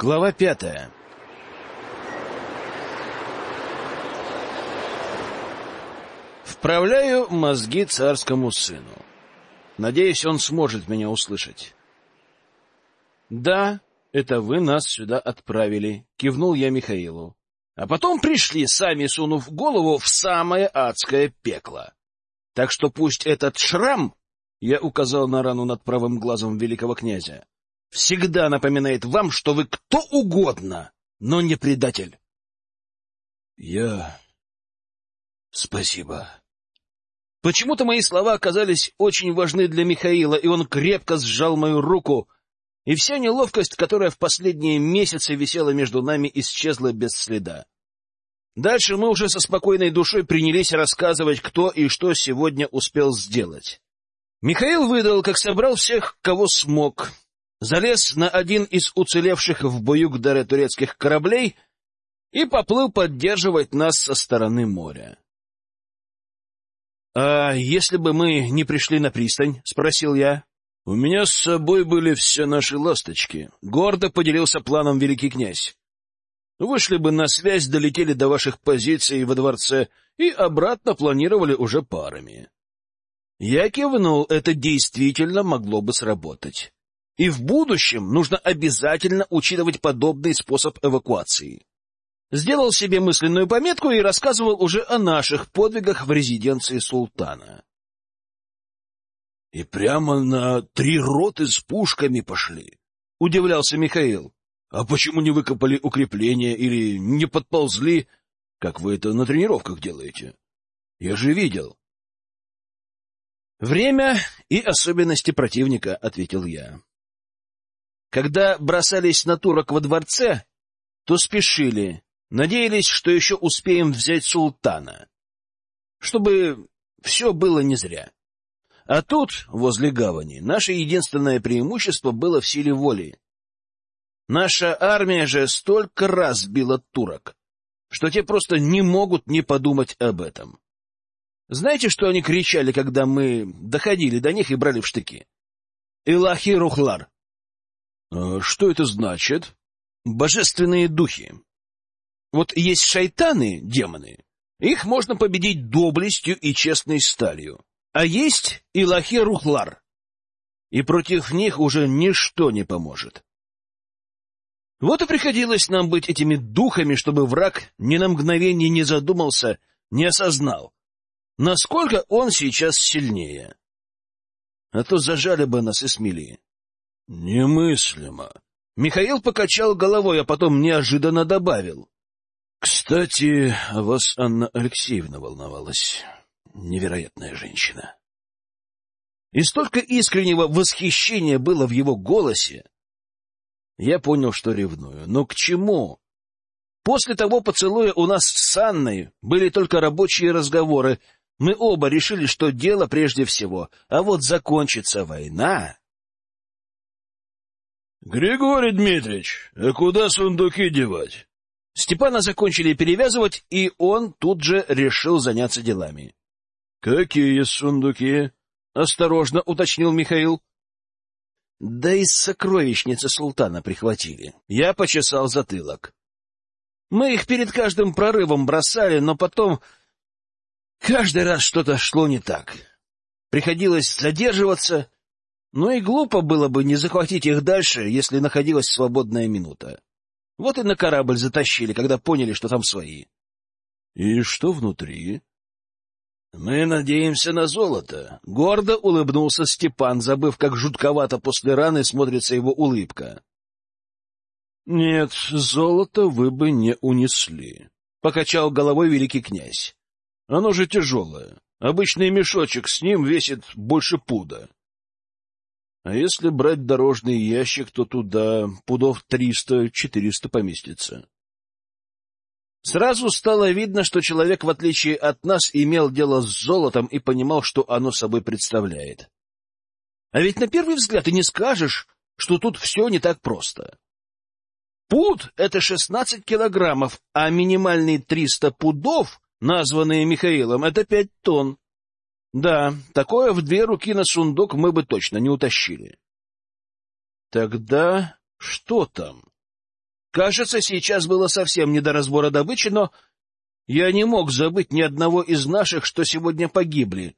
Глава пятая Вправляю мозги царскому сыну. Надеюсь, он сможет меня услышать. «Да, это вы нас сюда отправили», — кивнул я Михаилу. «А потом пришли, сами сунув голову в самое адское пекло. Так что пусть этот шрам, — я указал на рану над правым глазом великого князя, — всегда напоминает вам, что вы кто угодно, но не предатель». «Я... спасибо», Почему-то мои слова оказались очень важны для Михаила, и он крепко сжал мою руку, и вся неловкость, которая в последние месяцы висела между нами, исчезла без следа. Дальше мы уже со спокойной душой принялись рассказывать, кто и что сегодня успел сделать. Михаил выдал, как собрал всех, кого смог, залез на один из уцелевших в бою к даре турецких кораблей и поплыл поддерживать нас со стороны моря. — А если бы мы не пришли на пристань? — спросил я. — У меня с собой были все наши ласточки. Гордо поделился планом великий князь. Вышли бы на связь, долетели до ваших позиций во дворце и обратно планировали уже парами. Я кивнул, это действительно могло бы сработать. И в будущем нужно обязательно учитывать подобный способ эвакуации сделал себе мысленную пометку и рассказывал уже о наших подвигах в резиденции султана. — И прямо на три роты с пушками пошли, — удивлялся Михаил. — А почему не выкопали укрепления или не подползли, как вы это на тренировках делаете? Я же видел. — Время и особенности противника, — ответил я. Когда бросались на турок во дворце, то спешили, Надеялись, что еще успеем взять султана, чтобы все было не зря. А тут, возле гавани, наше единственное преимущество было в силе воли. Наша армия же столько раз била турок, что те просто не могут не подумать об этом. Знаете, что они кричали, когда мы доходили до них и брали в штыки? «Илахи Рухлар». «А «Что это значит?» «Божественные духи», вот есть шайтаны, демоны. Их можно победить доблестью и честной сталью. А есть Илахи-Рухлар. И против них уже ничто не поможет. Вот и приходилось нам быть этими духами, чтобы враг ни на мгновение не задумался, не осознал, насколько он сейчас сильнее. А то зажали бы нас и смели. Немыслимо. Михаил покачал головой, а потом неожиданно добавил. Кстати, вас Анна Алексеевна волновалась. Невероятная женщина. И столько искреннего восхищения было в его голосе. Я понял, что ревную. Но к чему? После того поцелуя у нас с Анной были только рабочие разговоры. Мы оба решили, что дело прежде всего. А вот закончится война... — Григорий Дмитриевич, а куда сундуки девать? Степана закончили перевязывать, и он тут же решил заняться делами. — Какие сундуки? — осторожно уточнил Михаил. — Да из сокровищницы султана прихватили. Я почесал затылок. Мы их перед каждым прорывом бросали, но потом каждый раз что-то шло не так. Приходилось задерживаться, но и глупо было бы не захватить их дальше, если находилась свободная минута. Вот и на корабль затащили, когда поняли, что там свои. — И что внутри? — Мы надеемся на золото. Гордо улыбнулся Степан, забыв, как жутковато после раны смотрится его улыбка. — Нет, золото вы бы не унесли, — покачал головой великий князь. — Оно же тяжелое. Обычный мешочек с ним весит больше пуда. А если брать дорожный ящик, то туда пудов триста-четыреста поместится. Сразу стало видно, что человек, в отличие от нас, имел дело с золотом и понимал, что оно собой представляет. А ведь на первый взгляд и не скажешь, что тут все не так просто. Пуд — это шестнадцать килограммов, а минимальные триста пудов, названные Михаилом, — это пять тонн. Да, такое в две руки на сундук мы бы точно не утащили. Тогда что там? Кажется, сейчас было совсем не до разбора добычи, но я не мог забыть ни одного из наших, что сегодня погибли.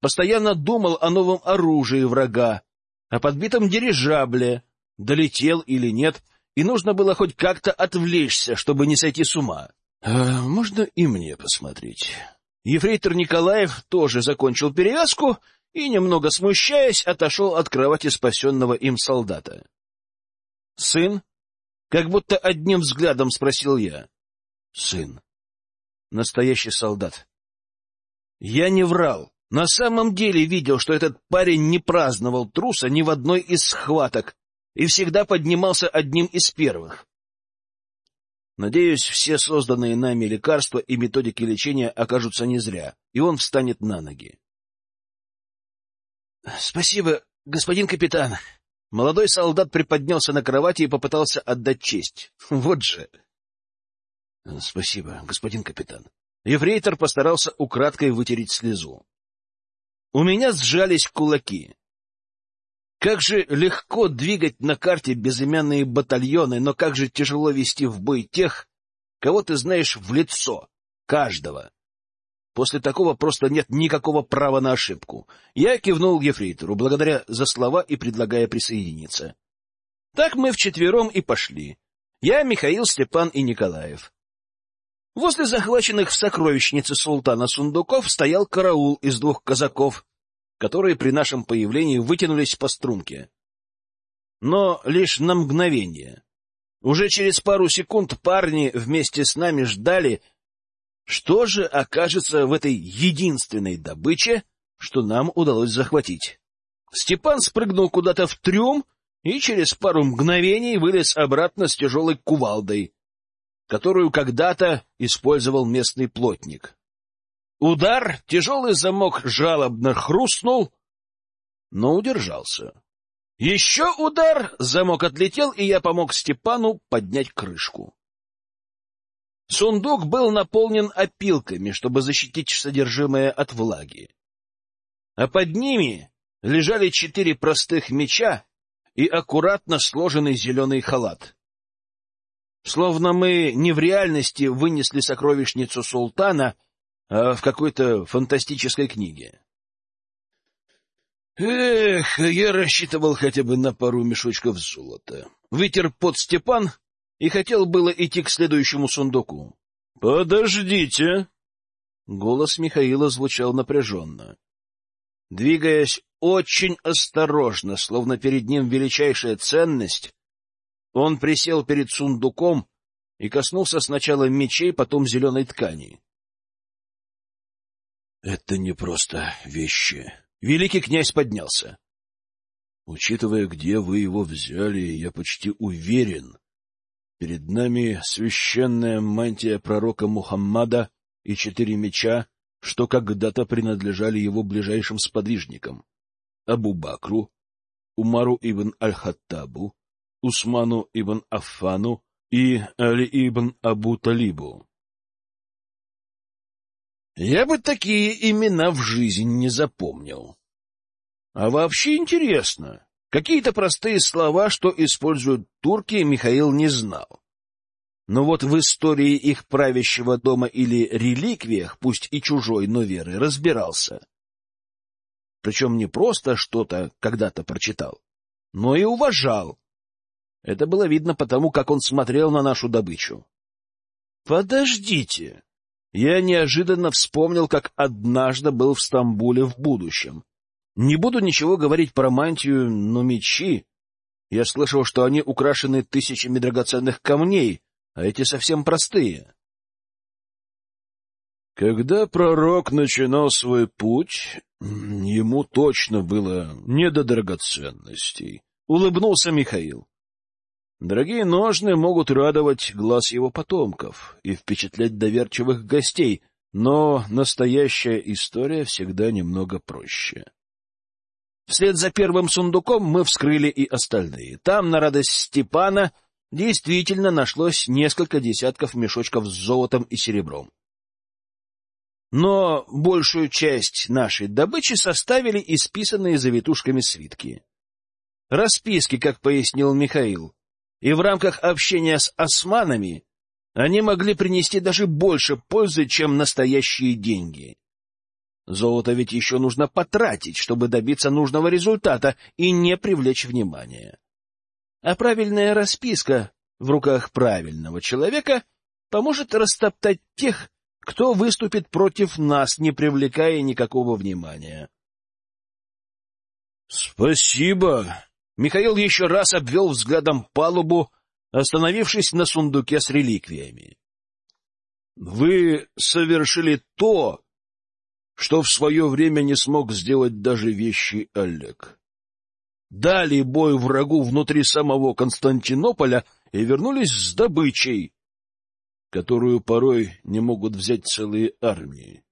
Постоянно думал о новом оружии врага, о подбитом дирижабле, долетел или нет, и нужно было хоть как-то отвлечься, чтобы не сойти с ума. А, можно и мне посмотреть. Ефрейтор Николаев тоже закончил перевязку и, немного смущаясь, отошел от кровати спасенного им солдата. — Сын? — как будто одним взглядом спросил я. — Сын. Настоящий солдат. Я не врал. На самом деле видел, что этот парень не праздновал труса ни в одной из схваток и всегда поднимался одним из первых. Надеюсь, все созданные нами лекарства и методики лечения окажутся не зря, и он встанет на ноги. — Спасибо, господин капитан. Молодой солдат приподнялся на кровати и попытался отдать честь. Вот же! — Спасибо, господин капитан. Ефрейтор постарался украдкой вытереть слезу. У меня сжались кулаки. Как же легко двигать на карте безымянные батальоны, но как же тяжело вести в бой тех, кого ты знаешь в лицо, каждого. После такого просто нет никакого права на ошибку. Я кивнул Ефрейтору, благодаря за слова и предлагая присоединиться. Так мы вчетвером и пошли. Я, Михаил, Степан и Николаев. Возле захваченных в сокровищнице султана сундуков стоял караул из двух казаков, которые при нашем появлении вытянулись по струнке. Но лишь на мгновение. Уже через пару секунд парни вместе с нами ждали, что же окажется в этой единственной добыче, что нам удалось захватить. Степан спрыгнул куда-то в трюм и через пару мгновений вылез обратно с тяжелой кувалдой, которую когда-то использовал местный плотник. Удар, тяжелый замок жалобно хрустнул, но удержался. Еще удар, замок отлетел, и я помог Степану поднять крышку. Сундук был наполнен опилками, чтобы защитить содержимое от влаги. А под ними лежали четыре простых меча и аккуратно сложенный зеленый халат. Словно мы не в реальности вынесли сокровищницу султана — а в какой-то фантастической книге. Эх, я рассчитывал хотя бы на пару мешочков золота. Вытер под Степан и хотел было идти к следующему сундуку. — Подождите! Голос Михаила звучал напряженно. Двигаясь очень осторожно, словно перед ним величайшая ценность, он присел перед сундуком и коснулся сначала мечей, потом зеленой ткани. Это не просто вещи. Великий князь поднялся. Учитывая, где вы его взяли, я почти уверен, перед нами священная мантия пророка Мухаммада и четыре меча, что когда-то принадлежали его ближайшим сподвижникам — Абу Бакру, Умару ибн Аль-Хаттабу, Усману ибн Аффану и Али ибн Абу Талибу. Я бы такие имена в жизни не запомнил. А вообще интересно. Какие-то простые слова, что используют турки, Михаил не знал. Но вот в истории их правящего дома или реликвиях, пусть и чужой, но веры, разбирался. Причем не просто что-то когда-то прочитал, но и уважал. Это было видно потому, как он смотрел на нашу добычу. — Подождите, я неожиданно вспомнил, как однажды был в Стамбуле в будущем. Не буду ничего говорить про мантию, но мечи... Я слышал, что они украшены тысячами драгоценных камней, а эти совсем простые. Когда пророк начинал свой путь, ему точно было не до драгоценностей. Улыбнулся Михаил. Дорогие ножны могут радовать глаз его потомков и впечатлять доверчивых гостей, но настоящая история всегда немного проще. Вслед за первым сундуком мы вскрыли и остальные. Там, на радость Степана, действительно нашлось несколько десятков мешочков с золотом и серебром. Но большую часть нашей добычи составили исписанные завитушками свитки. Расписки, как пояснил Михаил, и в рамках общения с османами они могли принести даже больше пользы, чем настоящие деньги. Золото ведь еще нужно потратить, чтобы добиться нужного результата и не привлечь внимания. А правильная расписка в руках правильного человека поможет растоптать тех, кто выступит против нас, не привлекая никакого внимания. — Спасибо! Михаил еще раз обвел взглядом палубу, остановившись на сундуке с реликвиями. — Вы совершили то, что в свое время не смог сделать даже вещи Олег. Дали бой врагу внутри самого Константинополя и вернулись с добычей, которую порой не могут взять целые армии.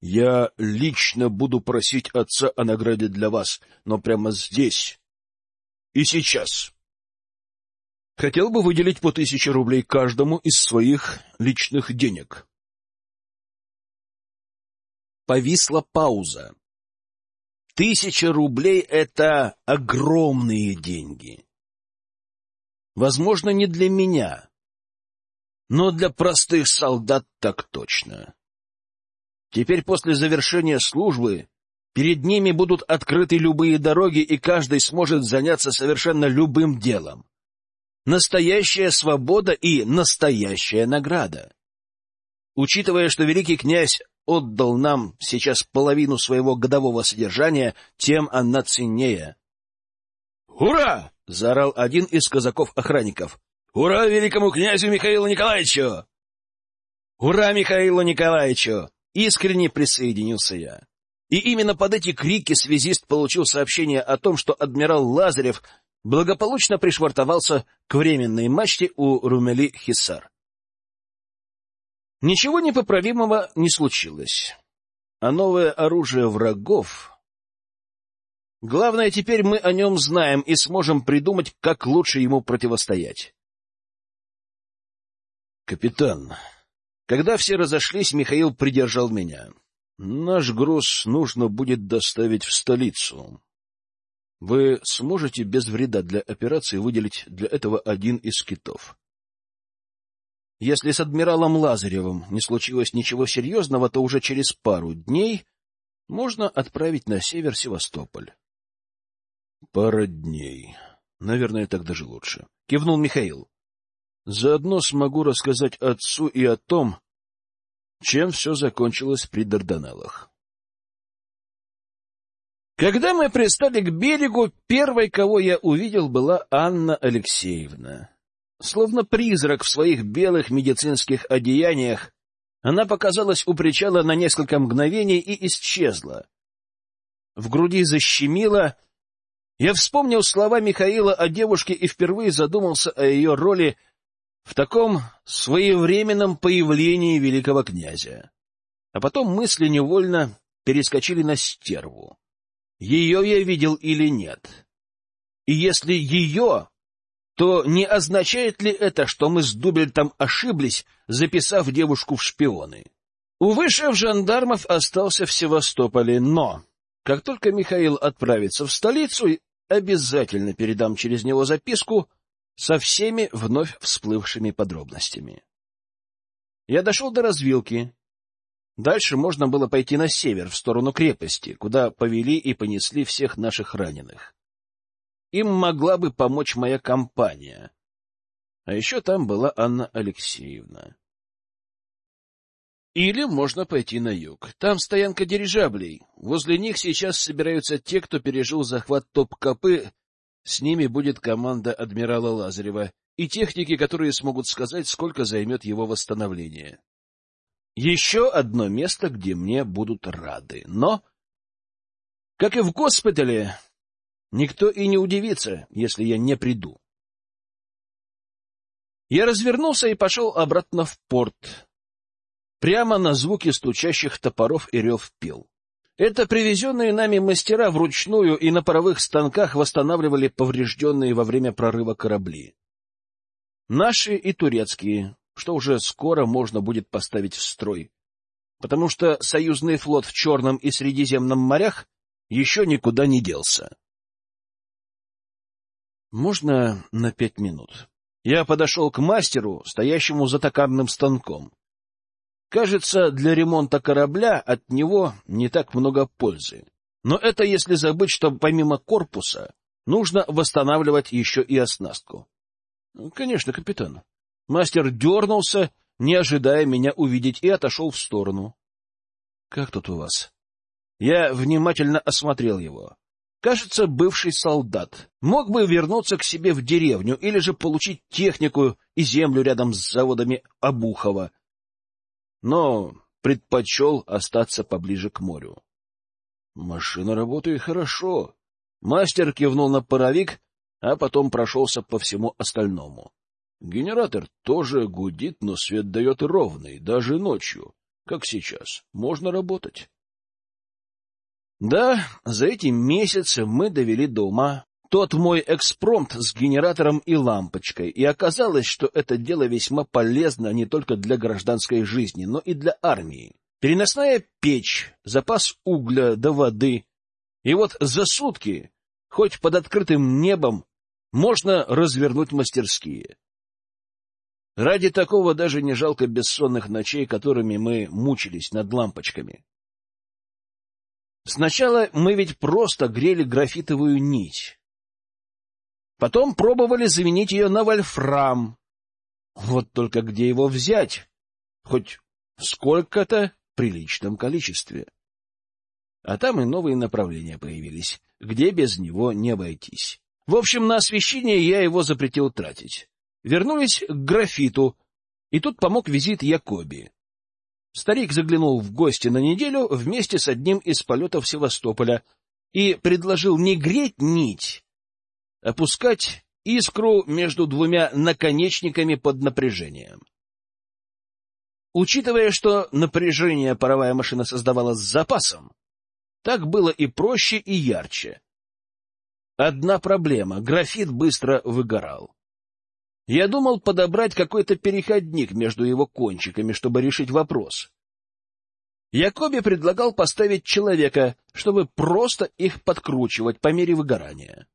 Я лично буду просить отца о награде для вас, но прямо здесь и сейчас. Хотел бы выделить по тысяче рублей каждому из своих личных денег. Повисла пауза. Тысяча рублей — это огромные деньги. Возможно, не для меня, но для простых солдат так точно. Теперь после завершения службы перед ними будут открыты любые дороги, и каждый сможет заняться совершенно любым делом. Настоящая свобода и настоящая награда. Учитывая, что великий князь отдал нам сейчас половину своего годового содержания, тем она ценнее. «Ура!» — заорал один из казаков-охранников. «Ура великому князю Михаилу Николаевичу!» «Ура Михаилу Николаевичу!» — искренне присоединился я. И именно под эти крики связист получил сообщение о том, что адмирал Лазарев благополучно пришвартовался к временной мачте у Румели-Хиссар. Ничего непоправимого не случилось. А новое оружие врагов... Главное, теперь мы о нем знаем и сможем придумать, как лучше ему противостоять. «Капитан, когда все разошлись, Михаил придержал меня. Наш груз нужно будет доставить в столицу. Вы сможете без вреда для операции выделить для этого один из китов?» Если с адмиралом Лазаревым не случилось ничего серьезного, то уже через пару дней можно отправить на север Севастополь. — Пара дней. Наверное, так даже лучше. — кивнул Михаил. — Заодно смогу рассказать отцу и о том, чем все закончилось при Дарданеллах. Когда мы пристали к берегу, первой, кого я увидел, была Анна Алексеевна. Словно призрак в своих белых медицинских одеяниях, она показалась у причала на несколько мгновений и исчезла. В груди защемило. Я вспомнил слова Михаила о девушке и впервые задумался о ее роли в таком своевременном появлении великого князя. А потом мысли невольно перескочили на стерву. Ее я видел или нет? И если ее, то не означает ли это, что мы с Дубельтом ошиблись, записав девушку в шпионы? Увы, шеф жандармов остался в Севастополе, но как только Михаил отправится в столицу, обязательно передам через него записку со всеми вновь всплывшими подробностями. Я дошел до развилки. Дальше можно было пойти на север, в сторону крепости, куда повели и понесли всех наших раненых им могла бы помочь моя компания. А еще там была Анна Алексеевна. Или можно пойти на юг. Там стоянка дирижаблей. Возле них сейчас собираются те, кто пережил захват Топ-Копы. С ними будет команда адмирала Лазарева и техники, которые смогут сказать, сколько займет его восстановление. Еще одно место, где мне будут рады. Но, как и в госпитале, Никто и не удивится, если я не приду. Я развернулся и пошел обратно в порт. Прямо на звуки стучащих топоров и рев пил. Это привезенные нами мастера вручную и на паровых станках восстанавливали поврежденные во время прорыва корабли. Наши и турецкие, что уже скоро можно будет поставить в строй, потому что союзный флот в Черном и Средиземном морях еще никуда не делся. Можно на пять минут? Я подошел к мастеру, стоящему за токарным станком. Кажется, для ремонта корабля от него не так много пользы. Но это если забыть, что помимо корпуса нужно восстанавливать еще и оснастку. — Конечно, капитан. Мастер дернулся, не ожидая меня увидеть, и отошел в сторону. — Как тут у вас? Я внимательно осмотрел его. Кажется, бывший солдат. Мог бы вернуться к себе в деревню или же получить технику и землю рядом с заводами Обухова. Но предпочел остаться поближе к морю. Машина работает хорошо. Мастер кивнул на паровик, а потом прошелся по всему остальному. Генератор тоже гудит, но свет дает ровный, даже ночью, как сейчас. Можно работать. Да, за эти месяцы мы довели до ума тот мой экспромт с генератором и лампочкой, и оказалось, что это дело весьма полезно не только для гражданской жизни, но и для армии. Переносная печь, запас угля до воды. И вот за сутки, хоть под открытым небом, можно развернуть мастерские. Ради такого даже не жалко бессонных ночей, которыми мы мучились над лампочками. Сначала мы ведь просто грели графитовую нить. Потом пробовали заменить ее на вольфрам. Вот только где его взять? Хоть сколько-то приличном количестве. А там и новые направления появились, где без него не обойтись. В общем, на освещение я его запретил тратить. Вернулись к графиту, и тут помог визит Якоби. Старик заглянул в гости на неделю вместе с одним из полетов Севастополя и предложил не греть нить, а пускать искру между двумя наконечниками под напряжением. Учитывая, что напряжение паровая машина создавала с запасом, так было и проще, и ярче. Одна проблема — графит быстро выгорал. Я думал подобрать какой-то переходник между его кончиками, чтобы решить вопрос. Якоби предлагал поставить человека, чтобы просто их подкручивать по мере выгорания.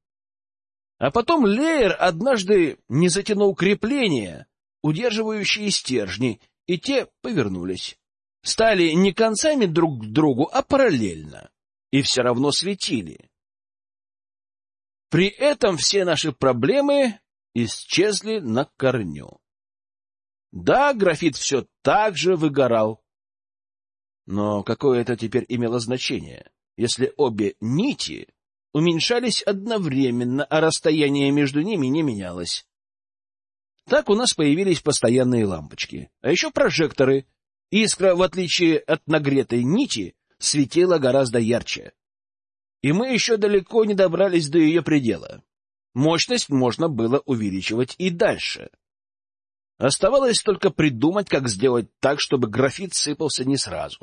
А потом Леер однажды не затянул крепления, удерживающие стержни, и те повернулись. Стали не концами друг к другу, а параллельно. И все равно светили. При этом все наши проблемы исчезли на корню. Да, графит все так же выгорал. Но какое это теперь имело значение, если обе нити уменьшались одновременно, а расстояние между ними не менялось? Так у нас появились постоянные лампочки, а еще прожекторы. Искра, в отличие от нагретой нити, светила гораздо ярче. И мы еще далеко не добрались до ее предела. Мощность можно было увеличивать и дальше. Оставалось только придумать, как сделать так, чтобы графит сыпался не сразу.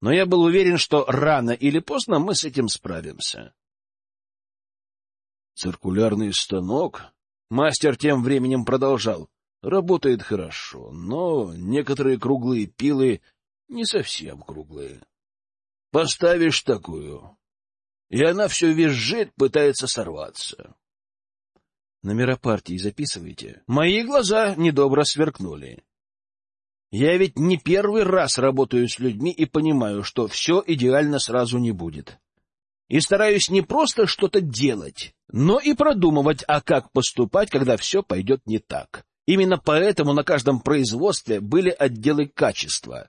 Но я был уверен, что рано или поздно мы с этим справимся. Циркулярный станок? Мастер тем временем продолжал. Работает хорошо, но некоторые круглые пилы не совсем круглые. Поставишь такую, и она все визжит, пытается сорваться. Номера партии записывайте. Мои глаза недобро сверкнули. Я ведь не первый раз работаю с людьми и понимаю, что все идеально сразу не будет. И стараюсь не просто что-то делать, но и продумывать, а как поступать, когда все пойдет не так. Именно поэтому на каждом производстве были отделы качества.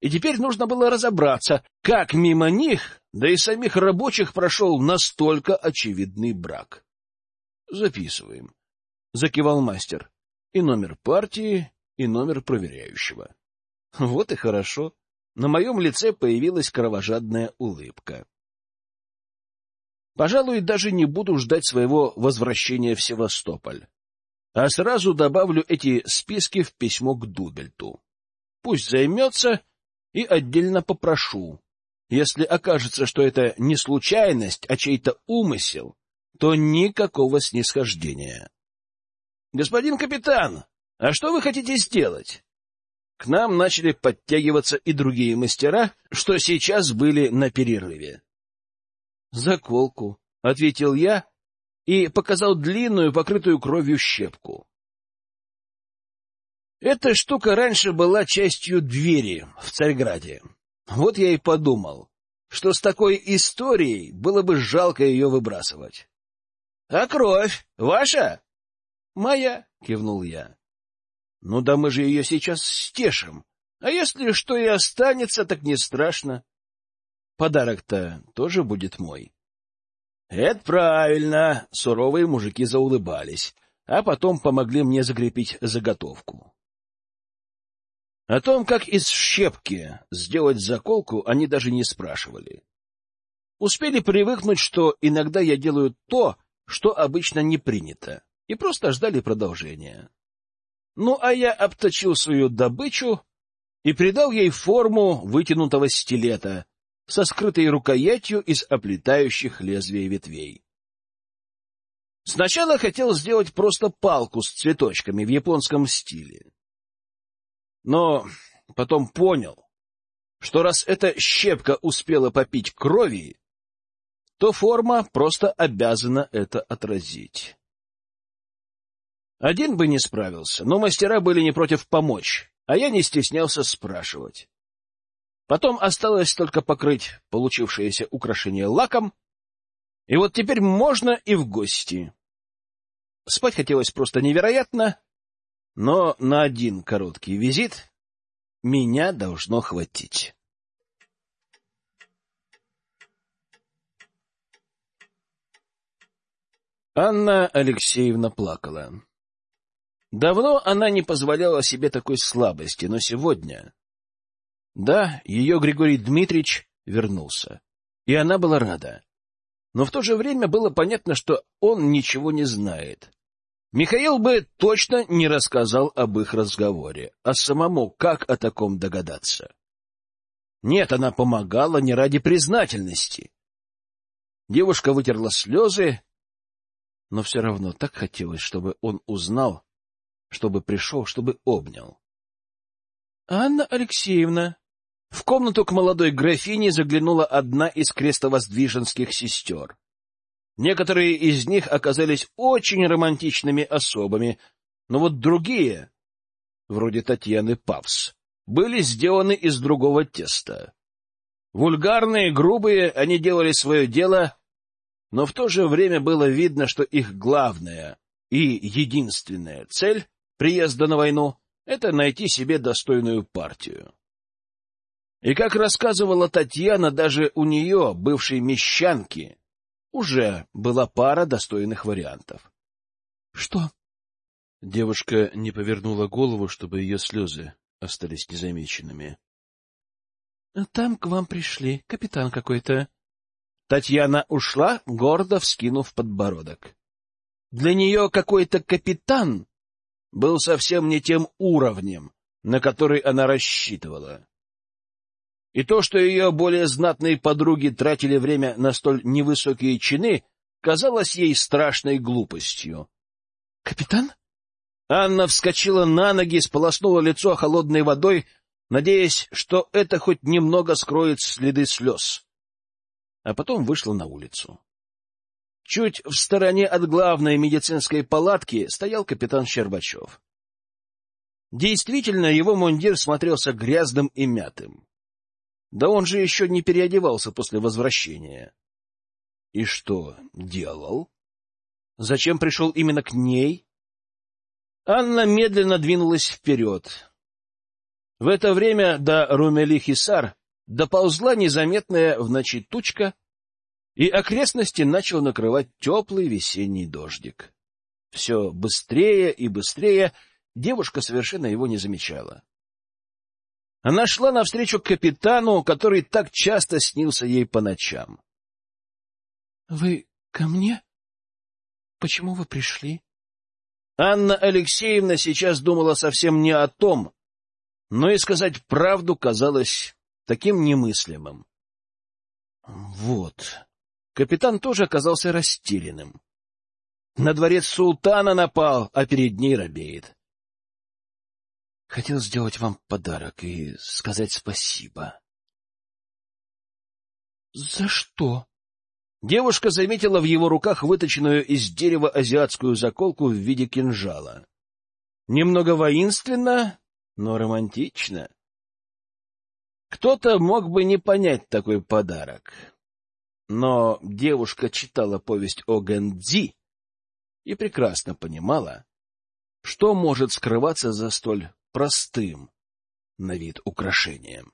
И теперь нужно было разобраться, как мимо них, да и самих рабочих прошел настолько очевидный брак. Записываем. Закивал мастер. И номер партии, и номер проверяющего. Вот и хорошо. На моем лице появилась кровожадная улыбка. Пожалуй, даже не буду ждать своего возвращения в Севастополь, а сразу добавлю эти списки в письмо к Дубельту. Пусть займется и отдельно попрошу. Если окажется, что это не случайность, а чей-то умысел, то никакого снисхождения. — Господин капитан, а что вы хотите сделать? К нам начали подтягиваться и другие мастера, что сейчас были на перерыве. — Заколку, — ответил я и показал длинную, покрытую кровью щепку. Эта штука раньше была частью двери в Царьграде. Вот я и подумал, что с такой историей было бы жалко ее выбрасывать. — А кровь ваша? — Моя, — кивнул я. — Ну да мы же ее сейчас стешим. А если что и останется, так не страшно. Подарок-то тоже будет мой. — Это правильно, — суровые мужики заулыбались, а потом помогли мне закрепить заготовку. О том, как из щепки сделать заколку, они даже не спрашивали. Успели привыкнуть, что иногда я делаю то, что обычно не принято, и просто ждали продолжения. Ну, а я обточил свою добычу и придал ей форму вытянутого стилета со скрытой рукоятью из оплетающих лезвия ветвей. Сначала хотел сделать просто палку с цветочками в японском стиле. Но потом понял, что раз эта щепка успела попить крови, то форма просто обязана это отразить. Один бы не справился, но мастера были не против помочь, а я не стеснялся спрашивать. Потом осталось только покрыть получившееся украшение лаком, и вот теперь можно и в гости. Спать хотелось просто невероятно, но на один короткий визит меня должно хватить. Анна Алексеевна плакала. Давно она не позволяла себе такой слабости, но сегодня... Да, ее Григорий Дмитриевич вернулся, и она была рада. Но в то же время было понятно, что он ничего не знает. Михаил бы точно не рассказал об их разговоре, а самому как о таком догадаться? Нет, она помогала не ради признательности. Девушка вытерла слезы, но все равно так хотелось, чтобы он узнал, чтобы пришел, чтобы обнял. — Анна Алексеевна! В комнату к молодой графине заглянула одна из крестовоздвиженских сестер. Некоторые из них оказались очень романтичными особами, но вот другие, вроде Татьяны Павс, были сделаны из другого теста. Вульгарные, грубые, они делали свое дело, но в то же время было видно, что их главная и единственная цель приезда на войну — это найти себе достойную партию. И, как рассказывала Татьяна, даже у нее, бывшей мещанки, уже была пара достойных вариантов. — Что? Девушка не повернула голову, чтобы ее слезы остались незамеченными. — Там к вам пришли, капитан какой-то. Татьяна ушла, гордо вскинув подбородок. Для нее какой-то капитан был совсем не тем уровнем, на который она рассчитывала. И то, что ее более знатные подруги тратили время на столь невысокие чины, казалось ей страшной глупостью. — Капитан? Анна вскочила на ноги, сполоснула лицо холодной водой, надеясь, что это хоть немного скроет следы слез. А потом вышла на улицу. Чуть в стороне от главной медицинской палатки стоял капитан Щербачев. Действительно, его мундир смотрелся грязным и мятым. Да он же еще не переодевался после возвращения. И что делал? Зачем пришел именно к ней? Анна медленно двинулась вперед. В это время до Румели-Хисар доползла незаметная в ночи тучка, и окрестности начал накрывать теплый весенний дождик. Все быстрее и быстрее девушка совершенно его не замечала. Она шла навстречу капитану, который так часто снился ей по ночам. — Вы ко мне? Почему вы пришли? Анна Алексеевна сейчас думала совсем не о том, но и сказать правду казалось таким немыслимым. Вот. Капитан тоже оказался растерянным. На дворец султана напал, а перед ней робеет. Хотел сделать вам подарок и сказать спасибо. — За что? Девушка заметила в его руках выточенную из дерева азиатскую заколку в виде кинжала. Немного воинственно, но романтично. Кто-то мог бы не понять такой подарок. Но девушка читала повесть о Гэндзи и прекрасно понимала, что может скрываться за столь простым на вид украшением.